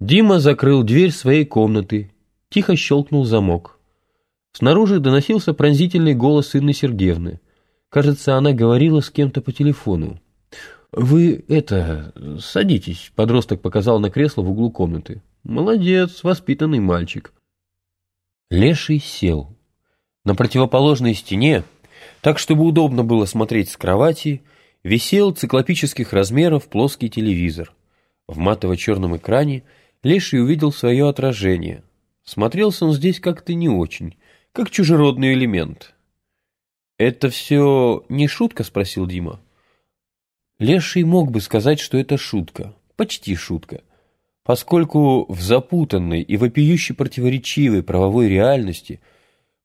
Дима закрыл дверь своей комнаты, тихо щелкнул замок. Снаружи доносился пронзительный голос Инны Сергеевны. Кажется, она говорила с кем-то по телефону. «Вы, это, садитесь», — подросток показал на кресло в углу комнаты. «Молодец, воспитанный мальчик». Леший сел. На противоположной стене, так чтобы удобно было смотреть с кровати, висел циклопических размеров плоский телевизор. В матово-черном экране Леший увидел свое отражение. Смотрелся он здесь как-то не очень, как чужеродный элемент. «Это все не шутка?» — спросил Дима. Леший мог бы сказать, что это шутка, почти шутка, поскольку в запутанной и вопиюще противоречивой правовой реальности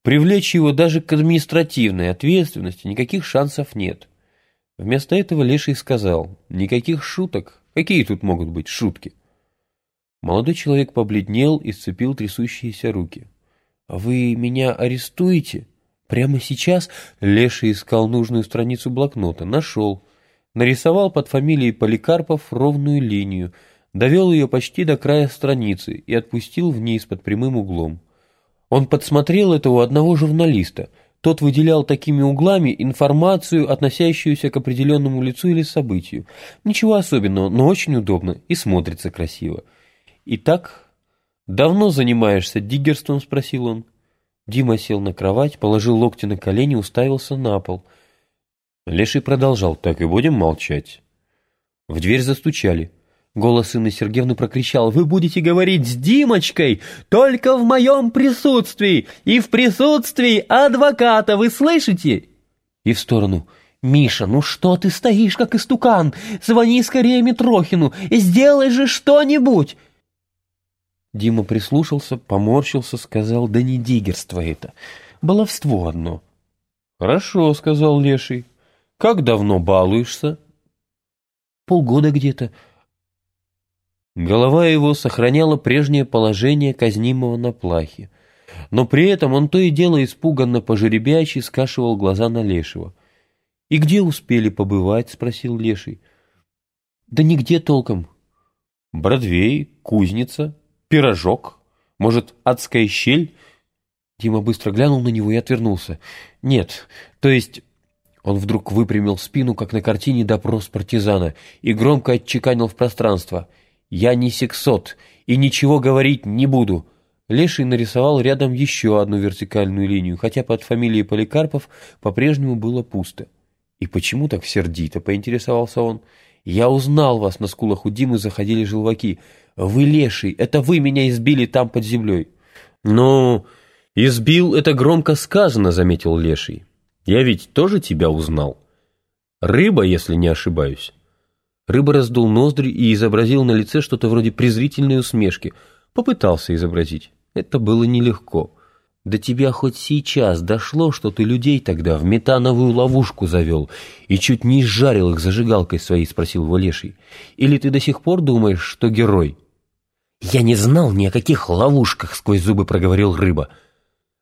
привлечь его даже к административной ответственности никаких шансов нет. Вместо этого Леший сказал, никаких шуток, какие тут могут быть шутки? Молодой человек побледнел и сцепил трясущиеся руки. «Вы меня арестуете? Прямо сейчас?» Леший искал нужную страницу блокнота. Нашел. Нарисовал под фамилией Поликарпов ровную линию, довел ее почти до края страницы и отпустил вниз под прямым углом. Он подсмотрел это у одного журналиста. Тот выделял такими углами информацию, относящуюся к определенному лицу или событию. Ничего особенного, но очень удобно и смотрится красиво. «Итак, давно занимаешься диггерством?» — спросил он. Дима сел на кровать, положил локти на колени, уставился на пол. Леший продолжал, так и будем молчать. В дверь застучали. Голос Инны Сергеевны прокричал, «Вы будете говорить с Димочкой только в моем присутствии и в присутствии адвоката, вы слышите?» И в сторону, «Миша, ну что ты стоишь, как истукан? Звони скорее Митрохину, и сделай же что-нибудь!» Дима прислушался, поморщился, сказал, да не дигерство это, баловство одно. «Хорошо», — сказал Леший. «Как давно балуешься?» «Полгода где-то». Голова его сохраняла прежнее положение казнимого на плахе, но при этом он то и дело испуганно пожеребячий скашивал глаза на Лешего. «И где успели побывать?» — спросил Леший. «Да нигде толком». «Бродвей, кузница, Пирожок? Может, адская щель?» Дима быстро глянул на него и отвернулся. «Нет, то есть...» Он вдруг выпрямил спину, как на картине «Допрос партизана», и громко отчеканил в пространство. «Я не сексот, и ничего говорить не буду». Леший нарисовал рядом еще одну вертикальную линию, хотя под фамилией Поликарпов по-прежнему было пусто. «И почему так сердито?» — поинтересовался он. «Я узнал вас, на скулах у Димы заходили желваки. Вы леший, это вы меня избили там под землей. Ну, избил это громко сказано, заметил леший. Я ведь тоже тебя узнал. Рыба, если не ошибаюсь. Рыба раздул ноздри и изобразил на лице что-то вроде презрительной усмешки. Попытался изобразить. Это было нелегко. До тебя хоть сейчас дошло, что ты людей тогда в метановую ловушку завел и чуть не изжарил их зажигалкой своей, спросил его леший. Или ты до сих пор думаешь, что герой? «Я не знал ни о каких ловушках», — сквозь зубы проговорил рыба.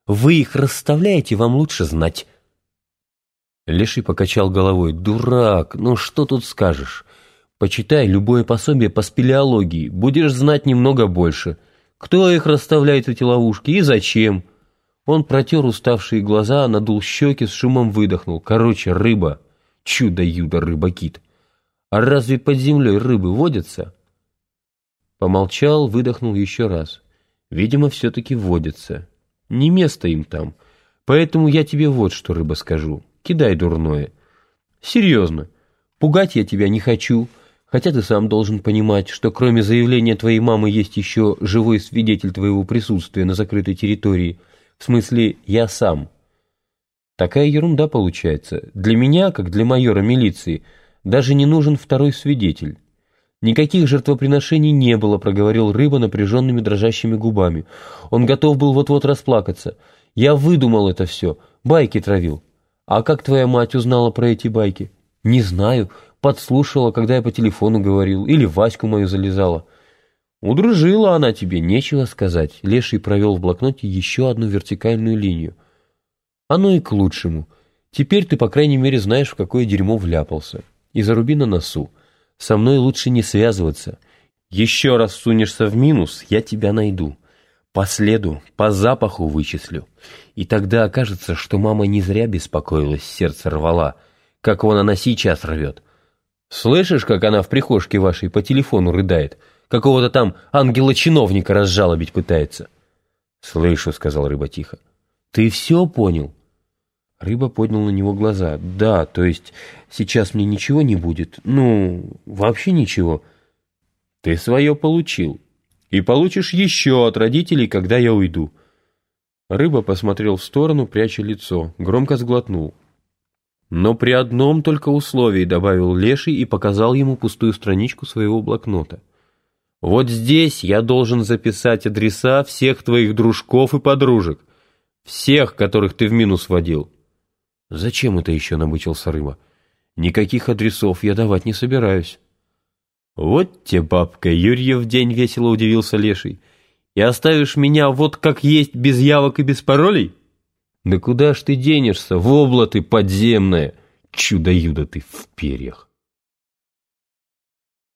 «Вы их расставляете, вам лучше знать». Леший покачал головой. «Дурак, ну что тут скажешь? Почитай любое пособие по спелеологии, будешь знать немного больше. Кто их расставляет, эти ловушки, и зачем?» Он протер уставшие глаза, надул щеки, с шумом выдохнул. «Короче, рыба. Чудо-юдо, рыба-кит. А разве под землей рыбы водятся?» Помолчал, выдохнул еще раз. Видимо, все-таки водится. Не место им там. Поэтому я тебе вот что, рыба, скажу. Кидай дурное. Серьезно. Пугать я тебя не хочу. Хотя ты сам должен понимать, что кроме заявления твоей мамы есть еще живой свидетель твоего присутствия на закрытой территории. В смысле, я сам. Такая ерунда получается. Для меня, как для майора милиции, даже не нужен второй свидетель. «Никаких жертвоприношений не было», — проговорил рыба напряженными дрожащими губами. Он готов был вот-вот расплакаться. «Я выдумал это все. Байки травил». «А как твоя мать узнала про эти байки?» «Не знаю. Подслушала, когда я по телефону говорил. Или Ваську мою залезала». «Удружила она тебе, нечего сказать». Леший провел в блокноте еще одну вертикальную линию. «Оно и к лучшему. Теперь ты, по крайней мере, знаешь, в какое дерьмо вляпался. И заруби на носу. Со мной лучше не связываться. Еще раз сунешься в минус, я тебя найду. По следу, по запаху вычислю. И тогда окажется, что мама не зря беспокоилась, сердце рвала, как вон она сейчас рвет. Слышишь, как она в прихожке вашей по телефону рыдает? Какого-то там ангела-чиновника разжалобить пытается. «Слышу», — сказал рыба тихо. «Ты все понял?» Рыба поднял на него глаза. «Да, то есть сейчас мне ничего не будет? Ну, вообще ничего». «Ты свое получил. И получишь еще от родителей, когда я уйду». Рыба посмотрел в сторону, пряча лицо, громко сглотнул. «Но при одном только условии», — добавил Леший и показал ему пустую страничку своего блокнота. «Вот здесь я должен записать адреса всех твоих дружков и подружек, всех, которых ты в минус водил». «Зачем это еще?» — набычился рыба. «Никаких адресов я давать не собираюсь». «Вот те, бабка, Юрьев день весело удивился Леший. И оставишь меня вот как есть, без явок и без паролей?» «Да куда ж ты денешься, вобла ты подземная, чудо-юдо ты в перьях!»